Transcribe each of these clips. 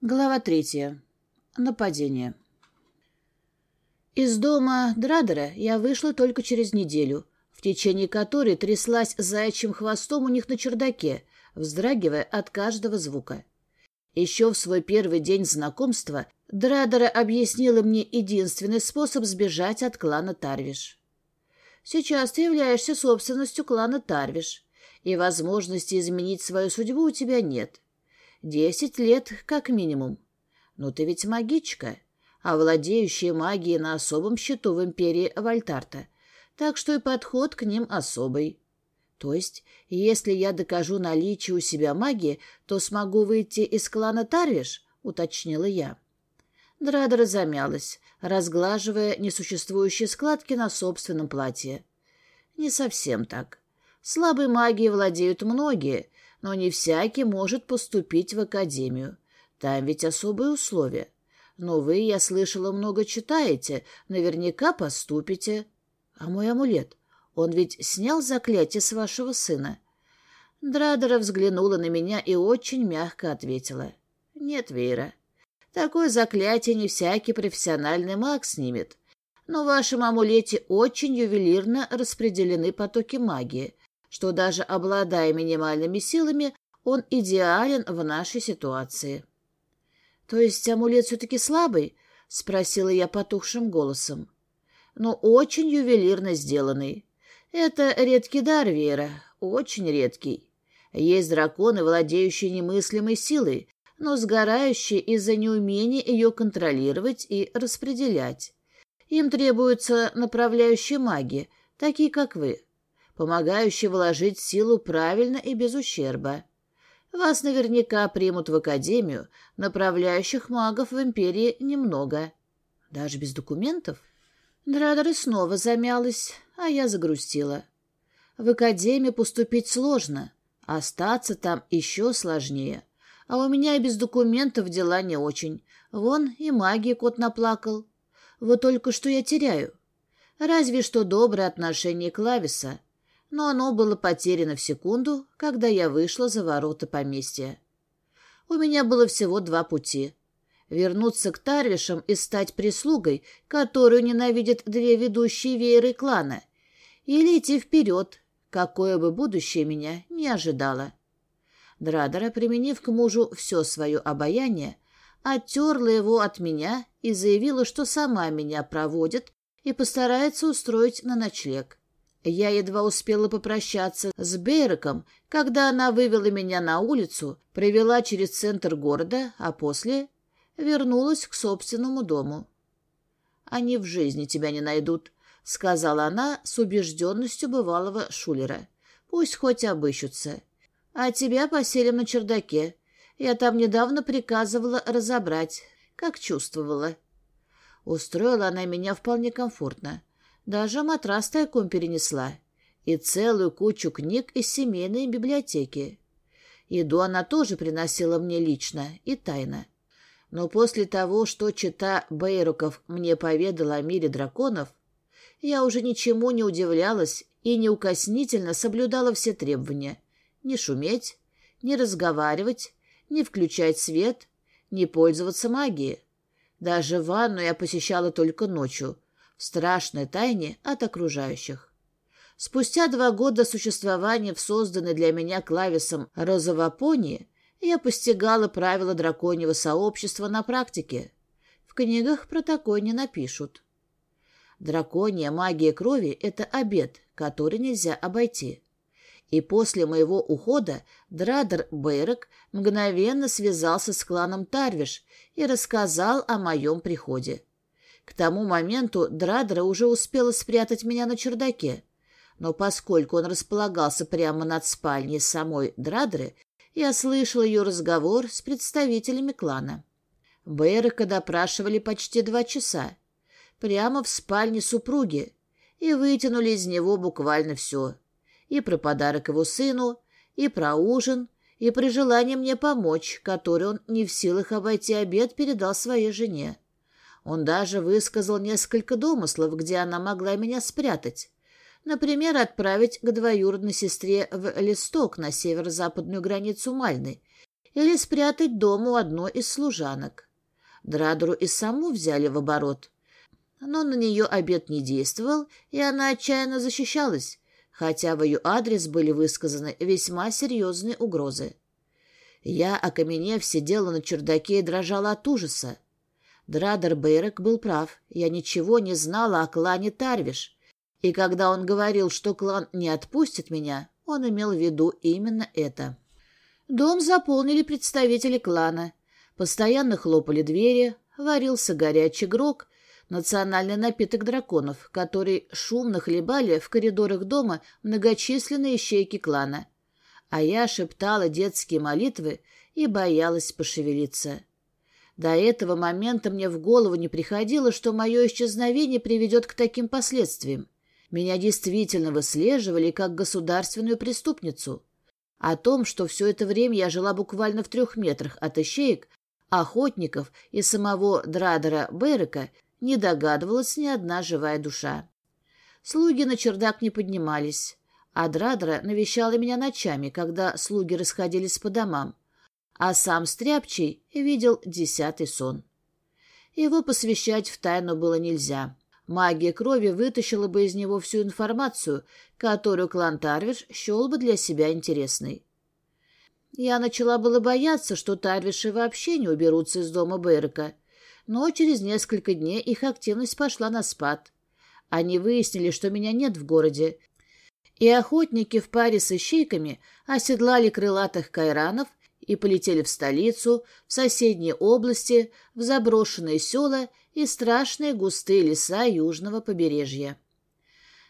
Глава третья. Нападение. Из дома Драдера я вышла только через неделю, в течение которой тряслась заячьим хвостом у них на чердаке, вздрагивая от каждого звука. Еще в свой первый день знакомства Драдера объяснила мне единственный способ сбежать от клана Тарвиш. «Сейчас ты являешься собственностью клана Тарвиш, и возможности изменить свою судьбу у тебя нет». Десять лет как минимум. Но ты ведь магичка, а владеющая магией на особом счету в империи Вальтарта, так что и подход к ним особый. То есть, если я докажу наличие у себя магии, то смогу выйти из клана Тарвиш, уточнила я. Драдера замялась, разглаживая несуществующие складки на собственном платье. Не совсем так. Слабой магией владеют многие, но не всякий может поступить в академию. Там ведь особые условия. Но вы, я слышала, много читаете, наверняка поступите. А мой амулет, он ведь снял заклятие с вашего сына?» Драдера взглянула на меня и очень мягко ответила. «Нет, Вейра, такое заклятие не всякий профессиональный маг снимет. Но в вашем амулете очень ювелирно распределены потоки магии, что даже обладая минимальными силами, он идеален в нашей ситуации. — То есть амулет все-таки слабый? — спросила я потухшим голосом. — Ну, очень ювелирно сделанный. Это редкий дар, Вера, очень редкий. Есть драконы, владеющие немыслимой силой, но сгорающие из-за неумения ее контролировать и распределять. Им требуются направляющие маги, такие как вы помогающий вложить силу правильно и без ущерба. Вас наверняка примут в академию, направляющих магов в империи немного. Даже без документов? Драдер снова замялась, а я загрустила. В академию поступить сложно, остаться там еще сложнее. А у меня и без документов дела не очень. Вон и магии кот наплакал. Вот только что я теряю. Разве что доброе отношение Клависа — но оно было потеряно в секунду, когда я вышла за ворота поместья. У меня было всего два пути. Вернуться к Тарвишам и стать прислугой, которую ненавидят две ведущие вееры клана, или идти вперед, какое бы будущее меня не ожидало. Драдера, применив к мужу все свое обаяние, оттерла его от меня и заявила, что сама меня проводит и постарается устроить на ночлег. Я едва успела попрощаться с Бейроком, когда она вывела меня на улицу, провела через центр города, а после вернулась к собственному дому. «Они в жизни тебя не найдут», — сказала она с убежденностью бывалого шулера. «Пусть хоть обыщутся. А тебя поселим на чердаке. Я там недавно приказывала разобрать, как чувствовала». Устроила она меня вполне комфортно. Даже матрас тайком перенесла. И целую кучу книг из семейной библиотеки. Еду она тоже приносила мне лично и тайно. Но после того, что чита Бейруков мне поведала о мире драконов, я уже ничему не удивлялась и неукоснительно соблюдала все требования. Не шуметь, не разговаривать, не включать свет, не пользоваться магией. Даже ванну я посещала только ночью, страшной тайне от окружающих. Спустя два года существования в созданной для меня клависом розовопонии я постигала правила драконьего сообщества на практике. В книгах про такое не напишут. Драконья магия крови — это обет, который нельзя обойти. И после моего ухода Драдер Бейрек мгновенно связался с кланом Тарвиш и рассказал о моем приходе. К тому моменту Драдра уже успела спрятать меня на чердаке, но поскольку он располагался прямо над спальней самой Драдры, я слышал ее разговор с представителями клана. Бейрека допрашивали почти два часа, прямо в спальне супруги, и вытянули из него буквально все. И про подарок его сыну, и про ужин, и при желании мне помочь, который он не в силах обойти обед передал своей жене. Он даже высказал несколько домыслов, где она могла меня спрятать. Например, отправить к двоюродной сестре в Листок на северо-западную границу Мальны или спрятать дома у одной из служанок. Драдеру и саму взяли в оборот. Но на нее обед не действовал, и она отчаянно защищалась, хотя в ее адрес были высказаны весьма серьезные угрозы. Я, окаменев, сидела на чердаке и дрожала от ужаса. Драдер Бейрек был прав, я ничего не знала о клане Тарвиш, и когда он говорил, что клан не отпустит меня, он имел в виду именно это. Дом заполнили представители клана. Постоянно хлопали двери, варился горячий грок, национальный напиток драконов, который шумно хлебали в коридорах дома многочисленные щейки клана. А я шептала детские молитвы и боялась пошевелиться. До этого момента мне в голову не приходило, что мое исчезновение приведет к таким последствиям. Меня действительно выслеживали как государственную преступницу. О том, что все это время я жила буквально в трех метрах от ищеек, охотников и самого Драдера Берека, не догадывалась ни одна живая душа. Слуги на чердак не поднимались, а Драдера навещала меня ночами, когда слуги расходились по домам, а сам Стряпчий видел десятый сон. Его посвящать в тайну было нельзя. Магия крови вытащила бы из него всю информацию, которую клан Тарвиш счел бы для себя интересной. Я начала было бояться, что Тарвиши вообще не уберутся из дома Берека, но через несколько дней их активность пошла на спад. Они выяснили, что меня нет в городе, и охотники в паре с ищейками оседлали крылатых кайранов и полетели в столицу, в соседние области, в заброшенные села и страшные густые леса южного побережья.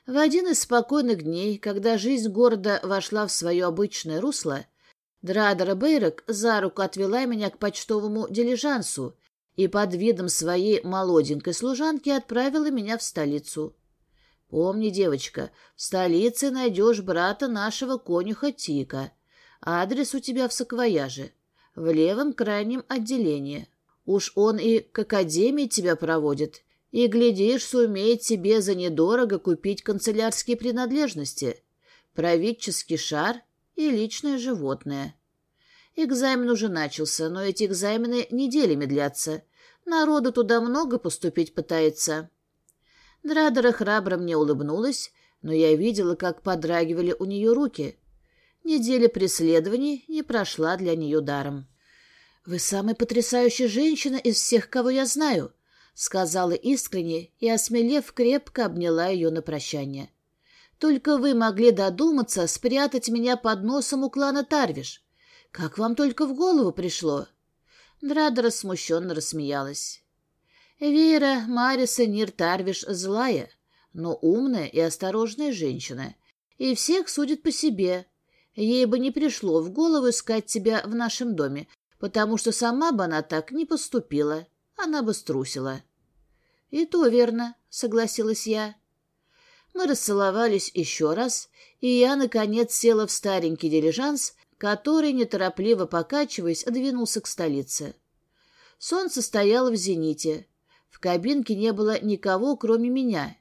В один из спокойных дней, когда жизнь города вошла в свое обычное русло, Драдера Бейрок за руку отвела меня к почтовому дилижансу и под видом своей молоденькой служанки отправила меня в столицу. Помни, девочка, в столице найдешь брата нашего конюха Тика. Адрес у тебя в саквояже, в левом крайнем отделении. Уж он и к академии тебя проводит, и, глядишь, сумеет тебе за недорого купить канцелярские принадлежности, правительский шар и личное животное. Экзамен уже начался, но эти экзамены неделями длятся. Народу туда много поступить пытается. Драдера храбро мне улыбнулась, но я видела, как подрагивали у нее руки. Неделя преследований не прошла для нее даром. «Вы самая потрясающая женщина из всех, кого я знаю», — сказала искренне и, осмелев, крепко обняла ее на прощание. «Только вы могли додуматься спрятать меня под носом у клана Тарвиш. Как вам только в голову пришло?» Драдера смущенно рассмеялась. «Вера Мариса Нир Тарвиш злая, но умная и осторожная женщина, и всех судит по себе. Ей бы не пришло в голову искать тебя в нашем доме, потому что сама бы она так не поступила, она бы струсила. — И то верно, — согласилась я. Мы расцеловались еще раз, и я, наконец, села в старенький дилижанс, который, неторопливо покачиваясь, двинулся к столице. Солнце стояло в зените. В кабинке не было никого, кроме меня,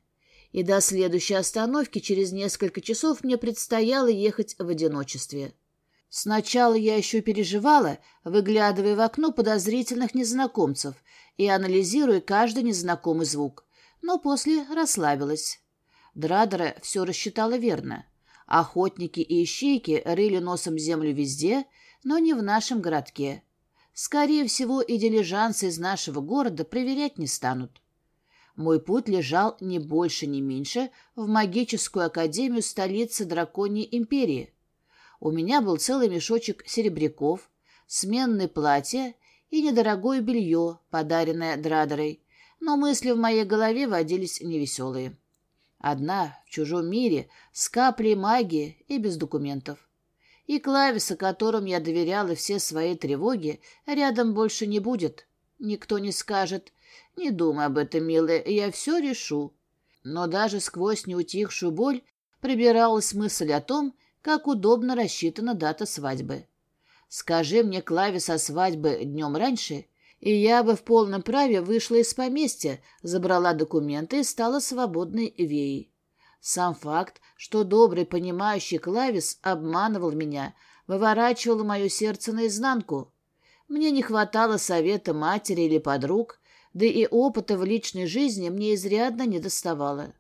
и до следующей остановки через несколько часов мне предстояло ехать в одиночестве. Сначала я еще переживала, выглядывая в окно подозрительных незнакомцев и анализируя каждый незнакомый звук, но после расслабилась. Драдера все рассчитала верно. Охотники и ищейки рыли носом землю везде, но не в нашем городке. Скорее всего, и дилижансы из нашего города проверять не станут. Мой путь лежал не больше, ни меньше в магическую академию столицы Драконьей империи — у меня был целый мешочек серебряков, сменное платье и недорогое белье, подаренное Драдерой, но мысли в моей голове водились невеселые. Одна, в чужом мире, с каплей магии и без документов. И клависа, которым я доверяла все свои тревоги, рядом больше не будет. Никто не скажет «Не думай об этом, милая, я все решу». Но даже сквозь неутихшую боль пробиралась мысль о том, как удобно рассчитана дата свадьбы. Скажи мне Клаве со свадьбы днем раньше, и я бы в полном праве вышла из поместья, забрала документы и стала свободной веей. Сам факт, что добрый, понимающий Клавис обманывал меня, выворачивал мое сердце наизнанку. Мне не хватало совета матери или подруг, да и опыта в личной жизни мне изрядно не доставало.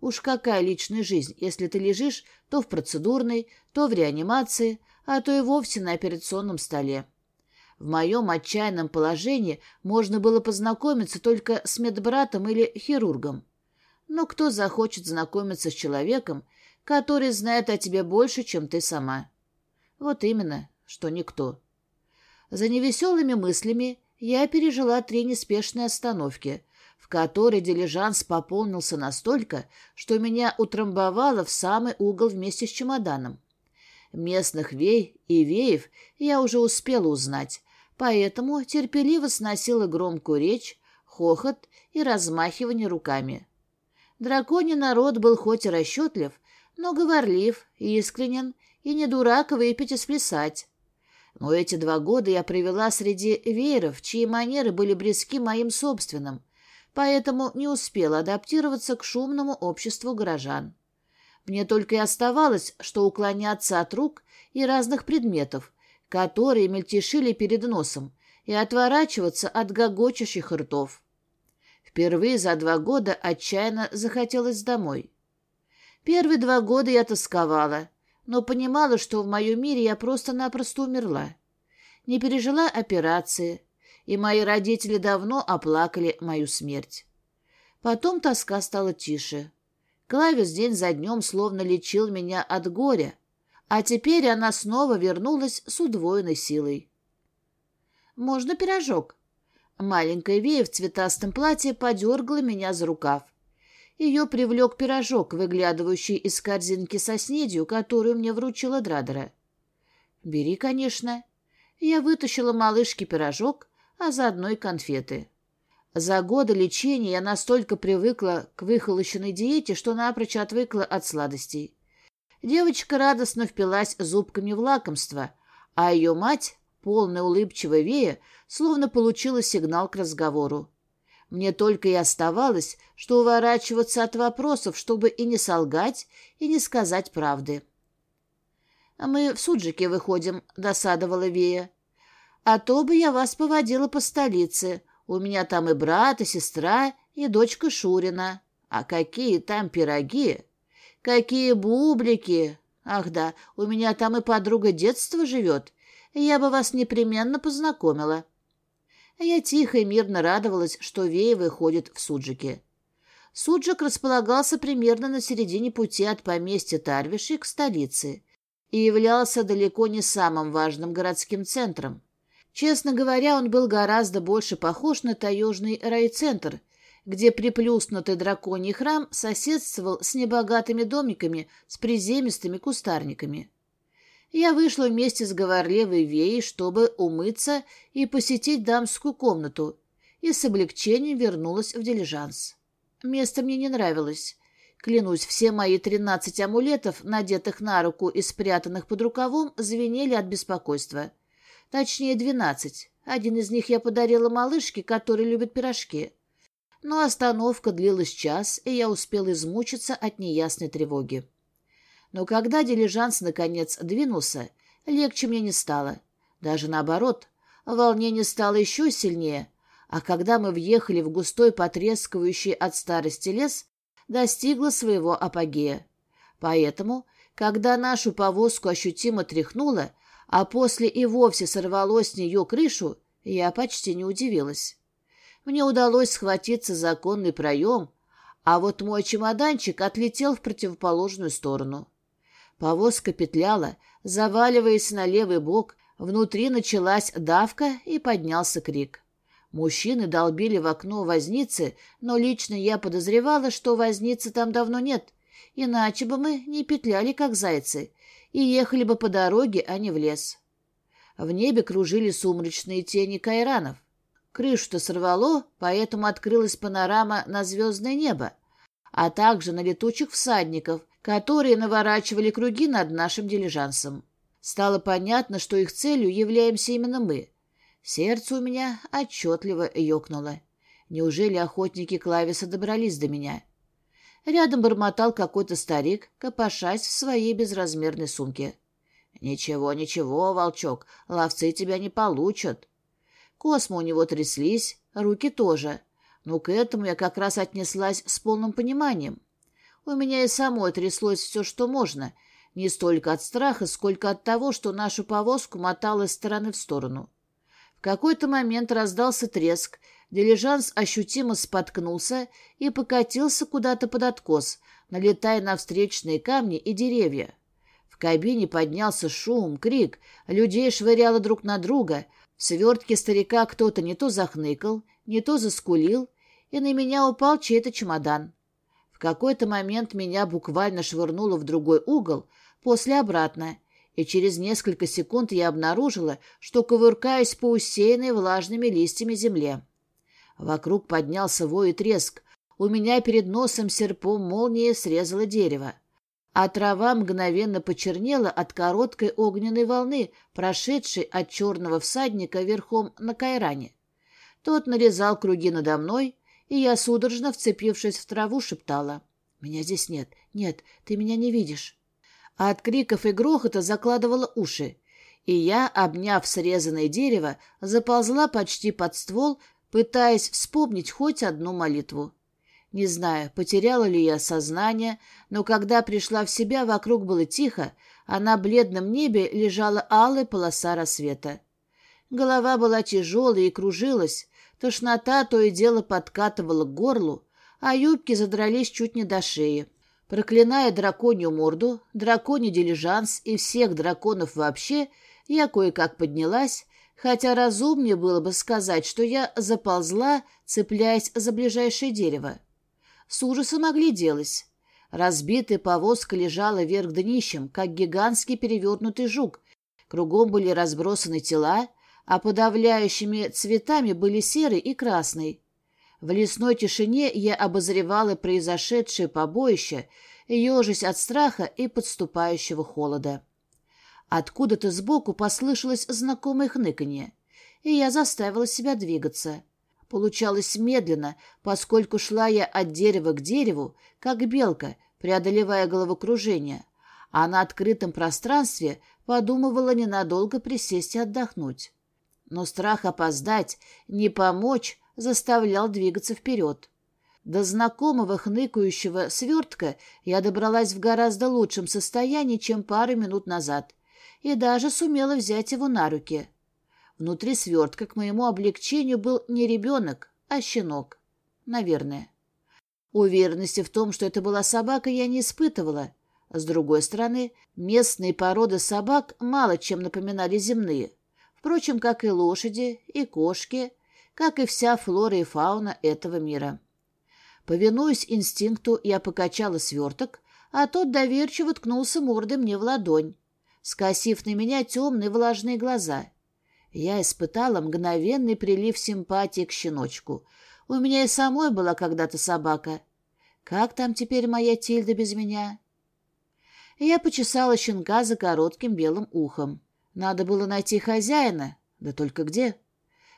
Уж какая личная жизнь, если ты лежишь то в процедурной, то в реанимации, а то и вовсе на операционном столе. В моем отчаянном положении можно было познакомиться только с медбратом или хирургом. Но кто захочет знакомиться с человеком, который знает о тебе больше, чем ты сама? Вот именно, что никто. За невеселыми мыслями я пережила три неспешные остановки, в которой дилижанс пополнился настолько, что меня утрамбовало в самый угол вместе с чемоданом. Местных вей и веев я уже успела узнать, поэтому терпеливо сносила громкую речь, хохот и размахивание руками. Драконий народ был хоть и расчетлив, но говорлив, искренен и не дурак выпить и сплясать. Но эти два года я провела среди вееров, чьи манеры были близки моим собственным, поэтому не успела адаптироваться к шумному обществу горожан. Мне только и оставалось, что уклоняться от рук и разных предметов, которые мельтешили перед носом, и отворачиваться от гогочущих ртов. Впервые за два года отчаянно захотелось домой. Первые два года я тосковала, но понимала, что в моем мире я просто-напросто умерла. Не пережила операции, и мои родители давно оплакали мою смерть. Потом тоска стала тише. Клавис день за днем словно лечил меня от горя, а теперь она снова вернулась с удвоенной силой. «Можно пирожок?» Маленькая Вея в цветастом платье подергала меня за рукав. Ее привлек пирожок, выглядывающий из корзинки со снедью, которую мне вручила Драдера. «Бери, конечно». Я вытащила малышке пирожок, а заодно и конфеты. За годы лечения я настолько привыкла к выхолощенной диете, что напрочь отвыкла от сладостей. Девочка радостно впилась зубками в лакомство, а ее мать, полная улыбчивая Вея, словно получила сигнал к разговору. Мне только и оставалось, что уворачиваться от вопросов, чтобы и не солгать, и не сказать правды. «А «Мы в Суджике выходим», — досадовала Вея. «А то бы я вас поводила по столице. У меня там и брат, и сестра, и дочка Шурина. А какие там пироги! Какие бублики! Ах да, у меня там и подруга детства живет. Я бы вас непременно познакомила». А я тихо и мирно радовалась, что Вея выходит в Суджике. Суджик располагался примерно на середине пути от поместья Тарвиши к столице и являлся далеко не самым важным городским центром. Честно говоря, он был гораздо больше похож на таежный райцентр, где приплюснутый драконий храм соседствовал с небогатыми домиками с приземистыми кустарниками я вышла вместе с говорливой Веей, чтобы умыться и посетить дамскую комнату, и с облегчением вернулась в дилижанс. Место мне не нравилось. Клянусь, все мои тринадцать амулетов, надетых на руку и спрятанных под рукавом, звенели от беспокойства. Точнее, двенадцать. Один из них я подарила малышке, которая любит пирожки. Но остановка длилась час, и я успел измучиться от неясной тревоги. Но когда дилижанс наконец двинулся, легче мне не стало. Даже наоборот, волнение стало еще сильнее, а когда мы въехали в густой потрескивающий от старости лес, достигло своего апогея. Поэтому, когда нашу повозку ощутимо тряхнуло, а после и вовсе сорвалось с нее крышу, я почти не удивилась. Мне удалось схватиться за оконный проем, а вот мой чемоданчик отлетел в противоположную сторону. Повозка петляла, заваливаясь на левый бок, внутри началась давка и поднялся крик. Мужчины долбили в окно возницы, но лично я подозревала, что возницы там давно нет, иначе бы мы не петляли, как зайцы, и ехали бы по дороге, а не в лес. В небе кружили сумрачные тени кайранов. Крышу-то сорвало, поэтому открылась панорама на звездное небо, а также на летучих всадников, которые наворачивали круги над нашим дилижансом. Стало понятно, что их целью являемся именно мы. Сердце у меня отчетливо ёкнуло. Неужели охотники Клависа добрались до меня? Рядом бормотал какой-то старик, копошась в своей безразмерной сумке. «Ничего, ничего, волчок, ловцы тебя не получат». Космы у него тряслись, руки тоже. Но к этому я как раз отнеслась с полным пониманием. У меня и самой тряслось все, что можно, не столько от страха, сколько от того, что нашу повозку мотало из стороны в сторону. В какой-то момент раздался треск, дилижанс ощутимо споткнулся и покатился куда-то под откос, налетая на встречные камни и деревья. В кабине поднялся шум, крик, людей швыряло друг на друга, в свертке старика кто-то не то захныкал, не то заскулил, и на меня упал чей-то чемодан. Какой-то момент меня буквально швырнуло в другой угол, после обратно — и через несколько секунд я обнаружила, что кувыркаюсь по усеянной влажными листьями земле. Вокруг поднялся вой и треск. У меня перед носом серпом молния срезала дерево. А трава мгновенно почернела от короткой огненной волны, прошедшей от черного всадника верхом на кайране. Тот нарезал круги надо мной, и я, судорожно вцепившись в траву, шептала. «Меня здесь нет. Нет, ты меня не видишь» а от криков и грохота закладывала уши. И я, обняв срезанное дерево, заползла почти под ствол, пытаясь вспомнить хоть одну молитву. Не знаю, потеряла ли я сознание, но когда пришла в себя, вокруг было тихо, а на бледном небе лежала алая полоса рассвета. Голова была тяжелой и кружилась, тошнота то и дело подкатывала к горлу, а юбки задрались чуть не до шеи. Проклиная драконью морду, драконий дилижанс и всех драконов вообще, я кое-как поднялась, хотя разумнее было бы сказать, что я заползла, цепляясь за ближайшее дерево. С ужасом огляделась. Разбитая повозка лежала вверх днищем, как гигантский перевернутый жук. Кругом были разбросаны тела, а подавляющими цветами были серый и красный. В лесной тишине я обозревала произошедшее побоище, ежась от страха и подступающего холода. Откуда-то сбоку послышалось знакомое хныканье, и я заставила себя двигаться. Получалось медленно, поскольку шла я от дерева к дереву, как белка, преодолевая головокружение, а на открытом пространстве подумывала ненадолго присесть и отдохнуть. Но страх опоздать, не помочь, заставлял двигаться вперед. До знакомого хныкающего свертка я добралась в гораздо лучшем состоянии, чем пару минут назад, и даже сумела взять его на руки. Внутри свертка, к моему облегчению, был не ребенок, а щенок. Наверное. Уверенности в том, что это была собака, я не испытывала. С другой стороны, местные породы собак мало чем напоминали земные. Впрочем, как и лошади, и кошки, как и вся флора и фауна этого мира. Повинуясь инстинкту, я покачала сверток, а тот доверчиво ткнулся мордой мне в ладонь, скосив на меня темные влажные глаза. Я испытала мгновенный прилив симпатии к щеночку. У меня и самой была когда-то собака. Как там теперь моя Тильда без меня? Я почесала щенка за коротким белым ухом. Надо было найти хозяина, да только где? —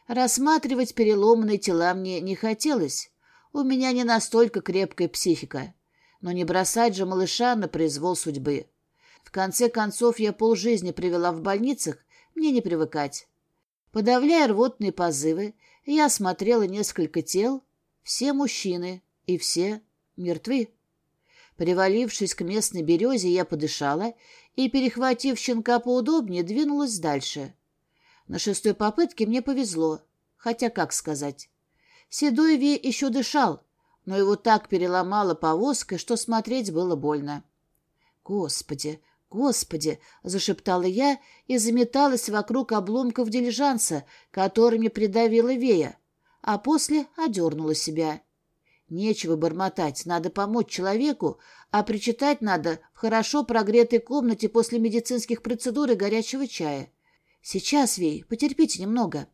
Рассматривать переломанные тела мне не хотелось. У меня не настолько крепкая психика. Но не бросать же малыша на произвол судьбы. В конце концов, я полжизни привела в больницах, мне не привыкать. Подавляя рвотные позывы, я осмотрела несколько тел, все мужчины, и все мертвы. Привалившись к местной березе, я подышала и, перехватив щенка поудобнее, двинулась дальше. На шестой попытке мне повезло. Хотя, как сказать. Седой Ви еще дышал, но его так переломало повозкой, что смотреть было больно. «Господи, господи!» — зашептала я и заметалась вокруг обломков дилижанса, которыми придавила Вея, а после одернула себя. Нечего бормотать, надо помочь человеку, а причитать надо в хорошо прогретой комнате после медицинских процедур и горячего чая. «Сейчас, Вей, потерпите немного».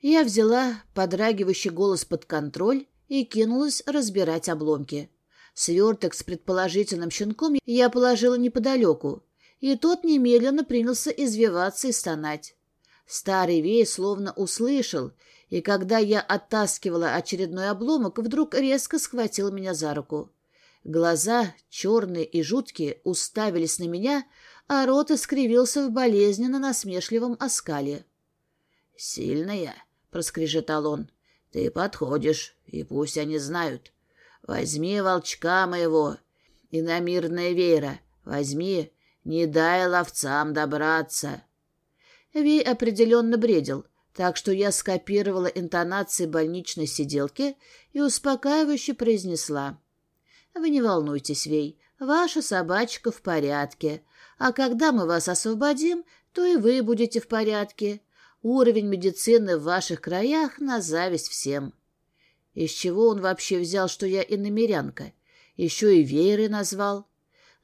Я взяла подрагивающий голос под контроль и кинулась разбирать обломки. Сверток с предположительным щенком я положила неподалеку, и тот немедленно принялся извиваться и стонать. Старый Вей словно услышал, и когда я оттаскивала очередной обломок, вдруг резко схватил меня за руку. Глаза, черные и жуткие, уставились на меня, а рот искривился в болезненно насмешливом оскале. «Сильная», — проскрежетал он. «Ты подходишь, и пусть они знают. Возьми волчка моего, и на мирная веера. Возьми, не дай ловцам добраться». Вей определенно бредил, так что я скопировала интонации больничной сиделки и успокаивающе произнесла. «Вы не волнуйтесь, Вей, ваша собачка в порядке, а когда мы вас освободим, то и вы будете в порядке. Уровень медицины в ваших краях на зависть всем». Из чего он вообще взял, что я иномерянка? Еще и вееры назвал.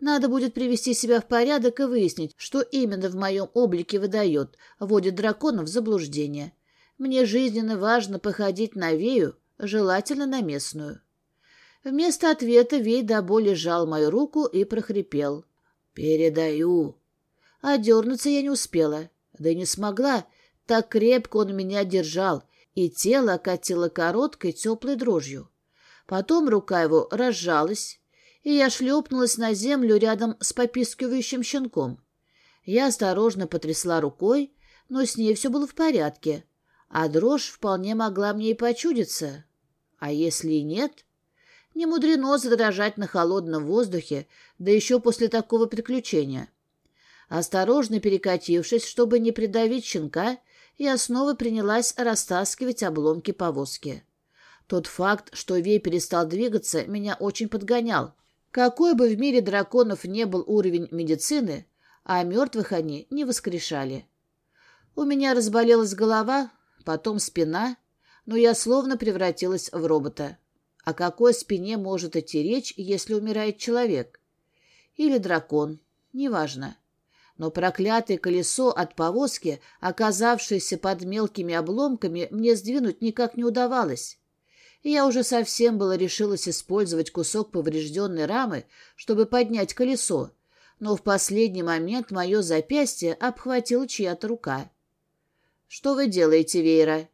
Надо будет привести себя в порядок и выяснить, что именно в моем облике выдает, вводит дракона в заблуждение. Мне жизненно важно походить на Вею, желательно на местную. Вместо ответа Вей до боли сжал мою руку и прохрипел. «Передаю». А дернуться я не успела, да и не смогла. Так крепко он меня держал, и тело окатило короткой теплой дрожью. Потом рука его разжалась, и я шлепнулась на землю рядом с попискивающим щенком. Я осторожно потрясла рукой, но с ней все было в порядке, а дрожь вполне могла мне и почудиться. А если и нет? Не мудрено задрожать на холодном воздухе, да еще после такого приключения. Осторожно перекатившись, чтобы не придавить щенка, я снова принялась растаскивать обломки повозки. Тот факт, что Вей перестал двигаться, меня очень подгонял. Какой бы в мире драконов не был уровень медицины, а мертвых они не воскрешали. У меня разболелась голова, потом спина, но я словно превратилась в робота. О какой спине может идти речь, если умирает человек? Или дракон, неважно. Но проклятое колесо от повозки, оказавшееся под мелкими обломками, мне сдвинуть никак не удавалось. Я уже совсем было решилась использовать кусок поврежденной рамы, чтобы поднять колесо, но в последний момент мое запястье обхватила чья-то рука. «Что вы делаете, Вейра?»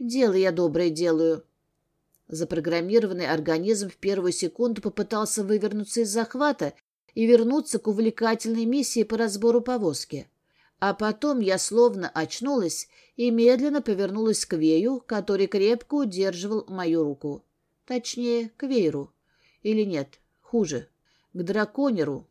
«Дело я доброе делаю». Запрограммированный организм в первую секунду попытался вывернуться из захвата и вернуться к увлекательной миссии по разбору повозки. А потом я словно очнулась и медленно повернулась к Вею, который крепко удерживал мою руку. Точнее, к Вейру. Или нет, хуже, к драконеру,